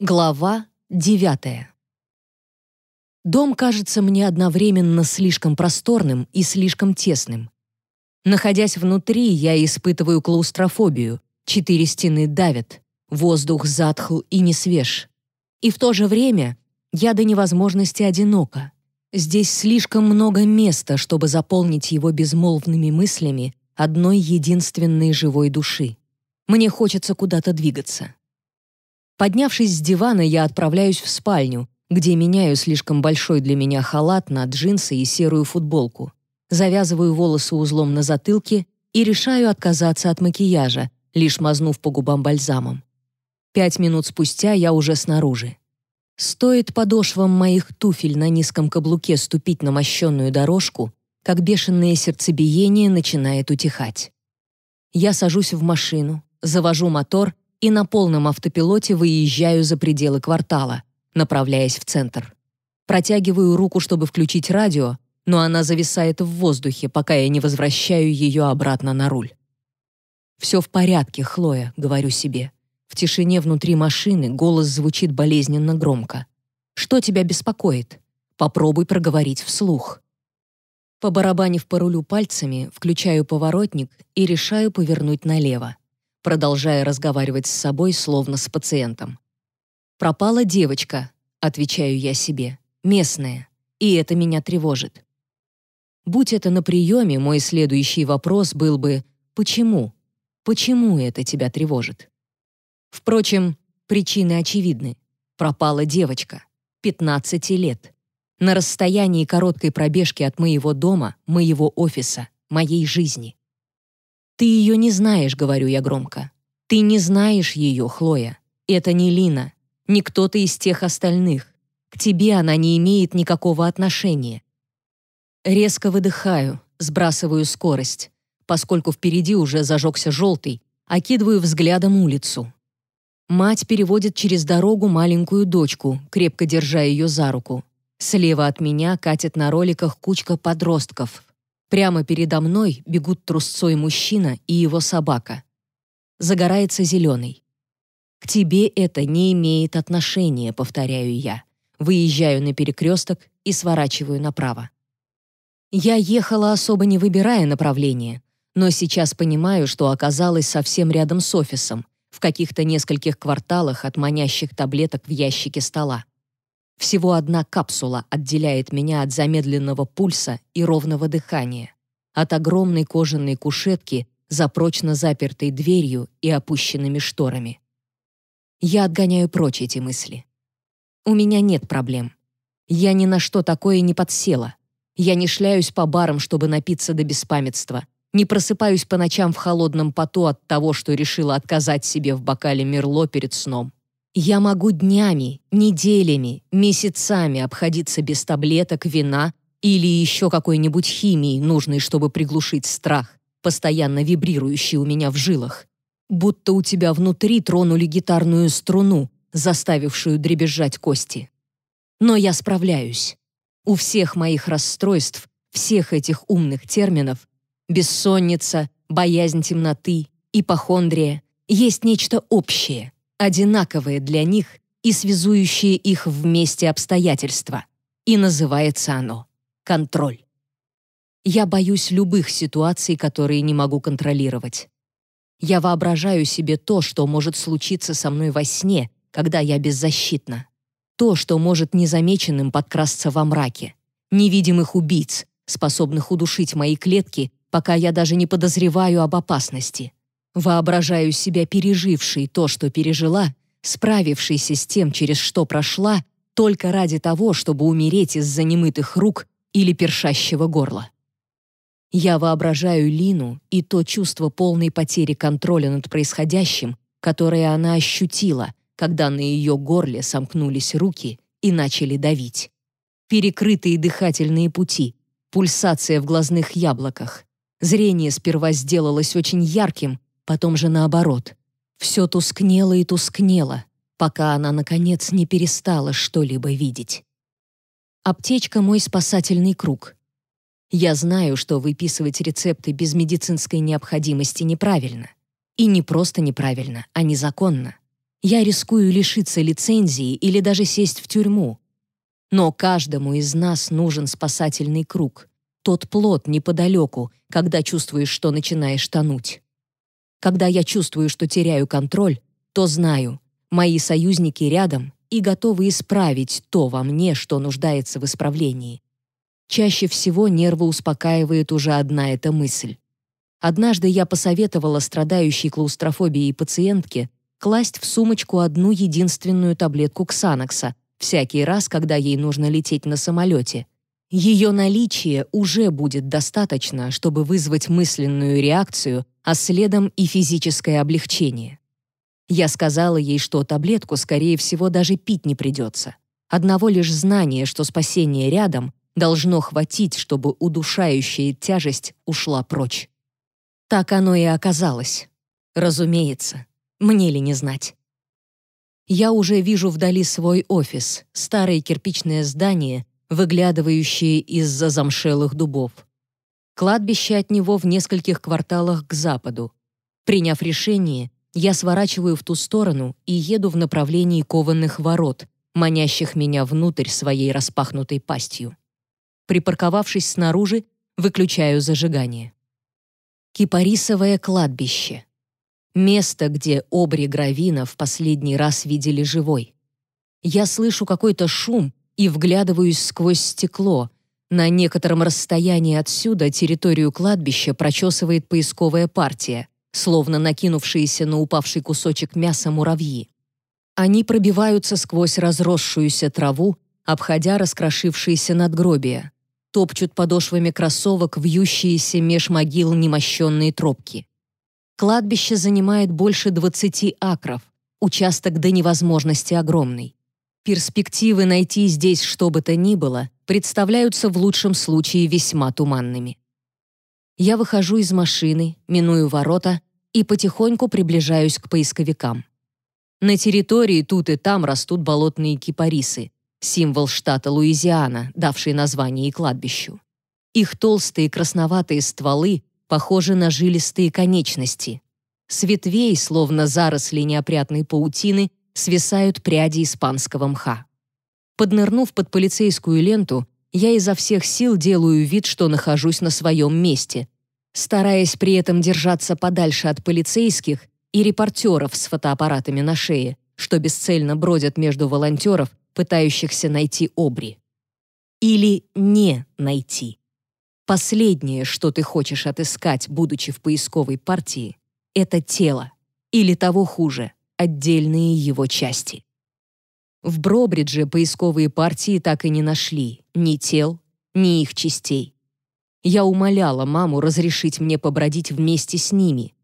Глава девятая. Дом кажется мне одновременно слишком просторным и слишком тесным. Находясь внутри, я испытываю клаустрофобию. Четыре стены давят, воздух затхл и не свеж. И в то же время я до невозможности одинока. Здесь слишком много места, чтобы заполнить его безмолвными мыслями одной единственной живой души. Мне хочется куда-то двигаться. Поднявшись с дивана, я отправляюсь в спальню, где меняю слишком большой для меня халат на джинсы и серую футболку. Завязываю волосы узлом на затылке и решаю отказаться от макияжа, лишь мазнув по губам бальзамом. Пять минут спустя я уже снаружи. Стоит подошвам моих туфель на низком каблуке ступить на мощенную дорожку, как бешеное сердцебиение начинает утихать. Я сажусь в машину, завожу мотор и на полном автопилоте выезжаю за пределы квартала, направляясь в центр. Протягиваю руку, чтобы включить радио, но она зависает в воздухе, пока я не возвращаю ее обратно на руль. «Все в порядке, Хлоя», — говорю себе. В тишине внутри машины голос звучит болезненно громко. «Что тебя беспокоит? Попробуй проговорить вслух». Побарабанив по рулю пальцами, включаю поворотник и решаю повернуть налево продолжая разговаривать с собой, словно с пациентом. «Пропала девочка», — отвечаю я себе, — «местная, и это меня тревожит». Будь это на приеме, мой следующий вопрос был бы «Почему? Почему это тебя тревожит?» Впрочем, причины очевидны. Пропала девочка, 15 лет. На расстоянии короткой пробежки от моего дома, моего офиса, моей жизни. «Ты ее не знаешь», — говорю я громко. «Ты не знаешь ее, Хлоя. Это не Лина, не кто-то из тех остальных. К тебе она не имеет никакого отношения». Резко выдыхаю, сбрасываю скорость, поскольку впереди уже зажегся желтый, окидываю взглядом улицу. Мать переводит через дорогу маленькую дочку, крепко держа ее за руку. Слева от меня катит на роликах кучка подростков, Прямо передо мной бегут трусцой мужчина и его собака. Загорается зеленый. «К тебе это не имеет отношения», — повторяю я. Выезжаю на перекресток и сворачиваю направо. Я ехала особо не выбирая направление, но сейчас понимаю, что оказалась совсем рядом с офисом, в каких-то нескольких кварталах от манящих таблеток в ящике стола. Всего одна капсула отделяет меня от замедленного пульса и ровного дыхания, от огромной кожаной кушетки за прочно запертой дверью и опущенными шторами. Я отгоняю прочь эти мысли. У меня нет проблем. Я ни на что такое не подсела. Я не шляюсь по барам, чтобы напиться до беспамятства, не просыпаюсь по ночам в холодном поту от того, что решила отказать себе в бокале Мерло перед сном. Я могу днями, неделями, месяцами обходиться без таблеток, вина или еще какой-нибудь химии, нужной, чтобы приглушить страх, постоянно вибрирующий у меня в жилах. Будто у тебя внутри тронули гитарную струну, заставившую дребезжать кости. Но я справляюсь. У всех моих расстройств, всех этих умных терминов бессонница, боязнь темноты, ипохондрия есть нечто общее — одинаковые для них и связующие их вместе обстоятельства. И называется оно контроль. Я боюсь любых ситуаций, которые не могу контролировать. Я воображаю себе то, что может случиться со мной во сне, когда я беззащитна. То, что может незамеченным подкрасться во мраке. Невидимых убийц, способных удушить мои клетки, пока я даже не подозреваю об опасности. Воображаю себя пережившей то, что пережила, справившейся с тем, через что прошла, только ради того, чтобы умереть из-за немытых рук или першащего горла. Я воображаю Лину и то чувство полной потери контроля над происходящим, которое она ощутила, когда на ее горле сомкнулись руки и начали давить. Перекрытые дыхательные пути, пульсация в глазных яблоках. Зрение сперва сделалось очень ярким, потом же наоборот. Все тускнело и тускнело, пока она, наконец, не перестала что-либо видеть. Аптечка — мой спасательный круг. Я знаю, что выписывать рецепты без медицинской необходимости неправильно. И не просто неправильно, а незаконно. Я рискую лишиться лицензии или даже сесть в тюрьму. Но каждому из нас нужен спасательный круг, тот плод неподалеку, когда чувствуешь, что начинаешь тонуть. Когда я чувствую, что теряю контроль, то знаю, мои союзники рядом и готовы исправить то во мне, что нуждается в исправлении. Чаще всего нервы успокаивает уже одна эта мысль. Однажды я посоветовала страдающей клаустрофобией пациентке класть в сумочку одну единственную таблетку Ксанокса всякий раз, когда ей нужно лететь на самолете. Ее наличие уже будет достаточно, чтобы вызвать мысленную реакцию, а следом и физическое облегчение. Я сказала ей, что таблетку, скорее всего, даже пить не придется. Одного лишь знания, что спасение рядом, должно хватить, чтобы удушающая тяжесть ушла прочь. Так оно и оказалось. Разумеется, мне ли не знать. Я уже вижу вдали свой офис, старое кирпичное здание, выглядывающее из-за замшелых дубов. Кладбище от него в нескольких кварталах к западу. Приняв решение, я сворачиваю в ту сторону и еду в направлении кованых ворот, манящих меня внутрь своей распахнутой пастью. Припарковавшись снаружи, выключаю зажигание. Кипарисовое кладбище. Место, где Обри Гравина в последний раз видели живой. Я слышу какой-то шум и вглядываюсь сквозь стекло. На некотором расстоянии отсюда территорию кладбища прочесывает поисковая партия, словно накинувшиеся на упавший кусочек мяса муравьи. Они пробиваются сквозь разросшуюся траву, обходя раскрошившиеся надгробия, топчут подошвами кроссовок вьющиеся меж могил немощенные тропки. Кладбище занимает больше 20 акров, участок до невозможности огромный. Перспективы найти здесь что бы то ни было представляются в лучшем случае весьма туманными. Я выхожу из машины, миную ворота и потихоньку приближаюсь к поисковикам. На территории тут и там растут болотные кипарисы, символ штата Луизиана, давший название и кладбищу. Их толстые красноватые стволы похожи на жилистые конечности. С ветвей, словно заросли неопрятной паутины, свисают пряди испанского мха. Поднырнув под полицейскую ленту, я изо всех сил делаю вид, что нахожусь на своем месте, стараясь при этом держаться подальше от полицейских и репортеров с фотоаппаратами на шее, что бесцельно бродят между волонтеров, пытающихся найти обри. Или не найти. Последнее, что ты хочешь отыскать, будучи в поисковой партии, это тело, или того хуже, отдельные его части. В Бробридже поисковые партии так и не нашли ни тел, ни их частей. Я умоляла маму разрешить мне побродить вместе с ними.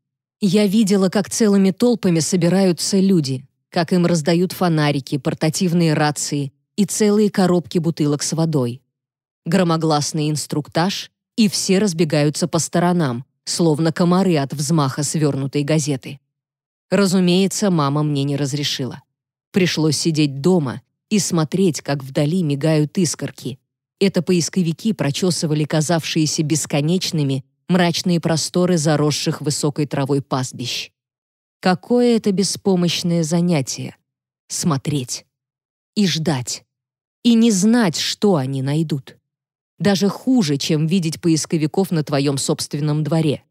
Я видела, как целыми толпами собираются люди, как им раздают фонарики, портативные рации и целые коробки бутылок с водой. Громогласный инструктаж и все разбегаются по сторонам, словно комары от взмаха свернутой газеты. Разумеется, мама мне не разрешила. Пришлось сидеть дома и смотреть, как вдали мигают искорки. Это поисковики прочесывали казавшиеся бесконечными мрачные просторы заросших высокой травой пастбищ. Какое это беспомощное занятие — смотреть и ждать, и не знать, что они найдут. Даже хуже, чем видеть поисковиков на твоем собственном дворе.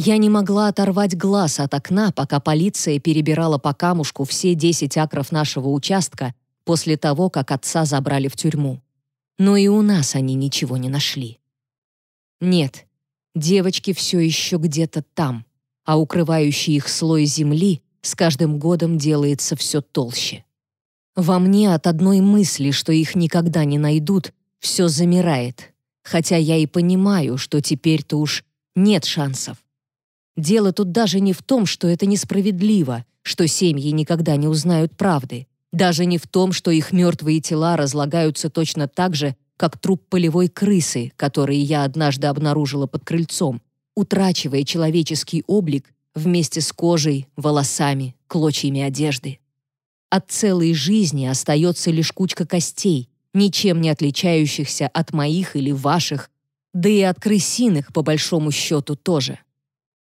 Я не могла оторвать глаз от окна, пока полиция перебирала по камушку все 10 акров нашего участка после того, как отца забрали в тюрьму. Но и у нас они ничего не нашли. Нет, девочки все еще где-то там, а укрывающий их слой земли с каждым годом делается все толще. Во мне от одной мысли, что их никогда не найдут, все замирает, хотя я и понимаю, что теперь-то уж нет шансов. Дело тут даже не в том, что это несправедливо, что семьи никогда не узнают правды, даже не в том, что их мертвые тела разлагаются точно так же, как труп полевой крысы, который я однажды обнаружила под крыльцом, утрачивая человеческий облик вместе с кожей, волосами, клочьями одежды. От целой жизни остается лишь кучка костей, ничем не отличающихся от моих или ваших, да и от крысиных, по большому счету, тоже.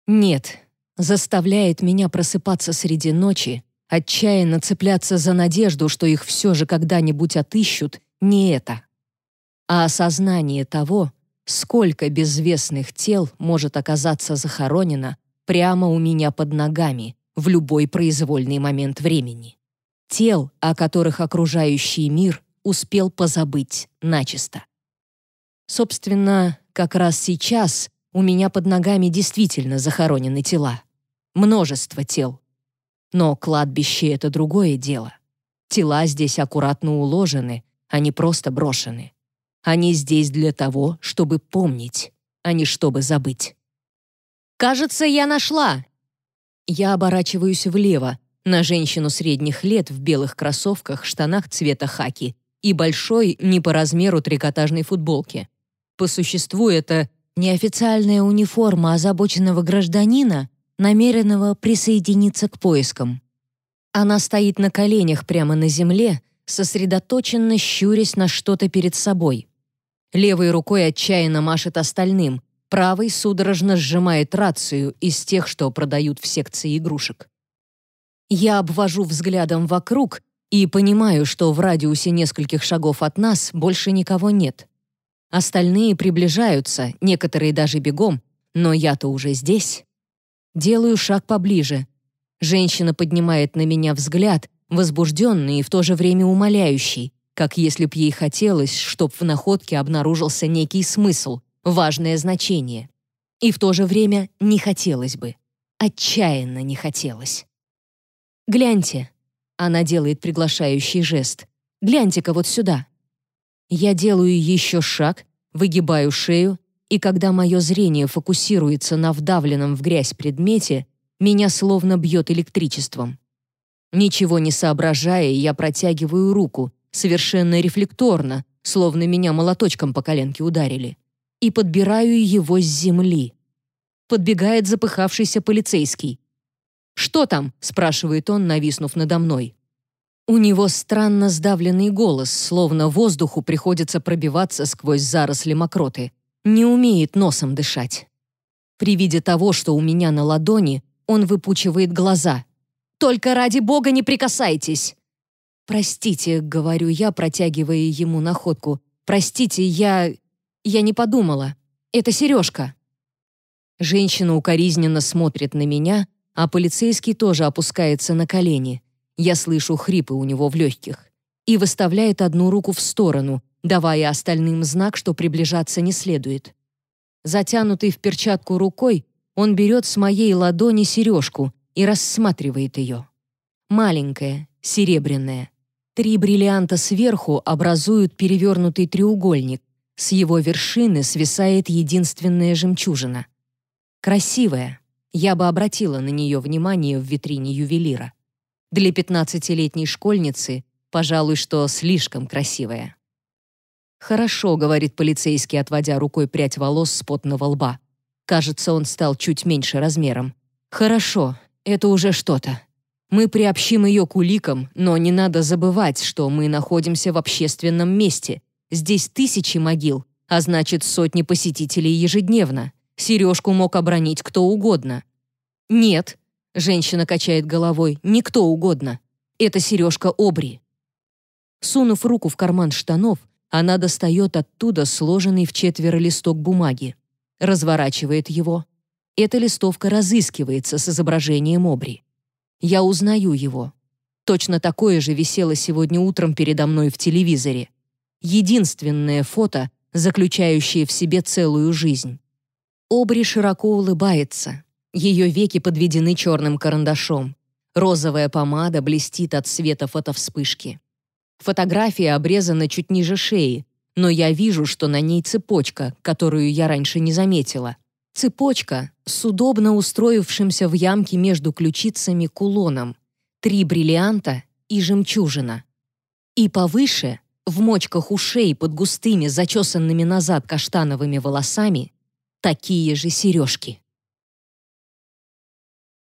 Нет, заставляет меня просыпаться среди ночи отчаянно цепляться за надежду, что их все же когда-нибудь отыщут, не это. А осознание того, сколько безвестных тел может оказаться захоронено прямо у меня под ногами в любой произвольный момент времени. Тел, о которых окружающий мир успел позабыть начисто. Собственно, как раз сейчас у меня под ногами действительно захоронены тела. Множество тел. Но кладбище — это другое дело. Тела здесь аккуратно уложены, а не просто брошены. Они здесь для того, чтобы помнить, а не чтобы забыть. «Кажется, я нашла!» Я оборачиваюсь влево, на женщину средних лет в белых кроссовках, штанах цвета хаки и большой, не по размеру трикотажной футболке. По существу это неофициальная униформа озабоченного гражданина, намеренного присоединиться к поискам. Она стоит на коленях прямо на земле, сосредоточенно щурясь на что-то перед собой. Левой рукой отчаянно машет остальным, правой судорожно сжимает рацию из тех, что продают в секции игрушек. Я обвожу взглядом вокруг и понимаю, что в радиусе нескольких шагов от нас больше никого нет. Остальные приближаются, некоторые даже бегом, но я-то уже здесь. Делаю шаг поближе. Женщина поднимает на меня взгляд, возбужденный и в то же время умоляющий, как если б ей хотелось, чтоб в находке обнаружился некий смысл, важное значение. И в то же время не хотелось бы. Отчаянно не хотелось. «Гляньте», — она делает приглашающий жест, «гляньте-ка вот сюда». Я делаю еще шаг, выгибаю шею, и когда мое зрение фокусируется на вдавленном в грязь предмете, меня словно бьет электричеством. Ничего не соображая, я протягиваю руку, совершенно рефлекторно, словно меня молоточком по коленке ударили, и подбираю его с земли. Подбегает запыхавшийся полицейский. «Что там?» — спрашивает он, нависнув надо мной. У него странно сдавленный голос, словно воздуху приходится пробиваться сквозь заросли мокроты. Не умеет носом дышать. При виде того, что у меня на ладони, он выпучивает глаза. «Только ради бога не прикасайтесь!» «Простите», — говорю я, протягивая ему находку. «Простите, я... я не подумала. Это сережка». Женщина укоризненно смотрит на меня, а полицейский тоже опускается на колени я слышу хрипы у него в легких, и выставляет одну руку в сторону, давая остальным знак, что приближаться не следует. Затянутый в перчатку рукой, он берет с моей ладони сережку и рассматривает ее. Маленькая, серебряная. Три бриллианта сверху образуют перевернутый треугольник. С его вершины свисает единственная жемчужина. Красивая. Я бы обратила на нее внимание в витрине ювелира. Для пятнадцатилетней школьницы, пожалуй, что слишком красивая. «Хорошо», — говорит полицейский, отводя рукой прядь волос с потного лба. Кажется, он стал чуть меньше размером. «Хорошо, это уже что-то. Мы приобщим ее к уликам, но не надо забывать, что мы находимся в общественном месте. Здесь тысячи могил, а значит, сотни посетителей ежедневно. Сережку мог обронить кто угодно». «Нет», Женщина качает головой. «Никто угодно. Это сережка Обри». Сунув руку в карман штанов, она достает оттуда сложенный в четверо листок бумаги. Разворачивает его. Эта листовка разыскивается с изображением Обри. Я узнаю его. Точно такое же висело сегодня утром передо мной в телевизоре. Единственное фото, заключающее в себе целую жизнь. Обри широко улыбается, ее веки подведены черным карандашом. Розовая помада блестит от света фотовспышки. Фотография обрезана чуть ниже шеи, но я вижу, что на ней цепочка, которую я раньше не заметила. Цепочка с удобно устроившимся в ямке между ключицами кулоном. Три бриллианта и жемчужина. И повыше, в мочках ушей под густыми, зачесанными назад каштановыми волосами, такие же сережки.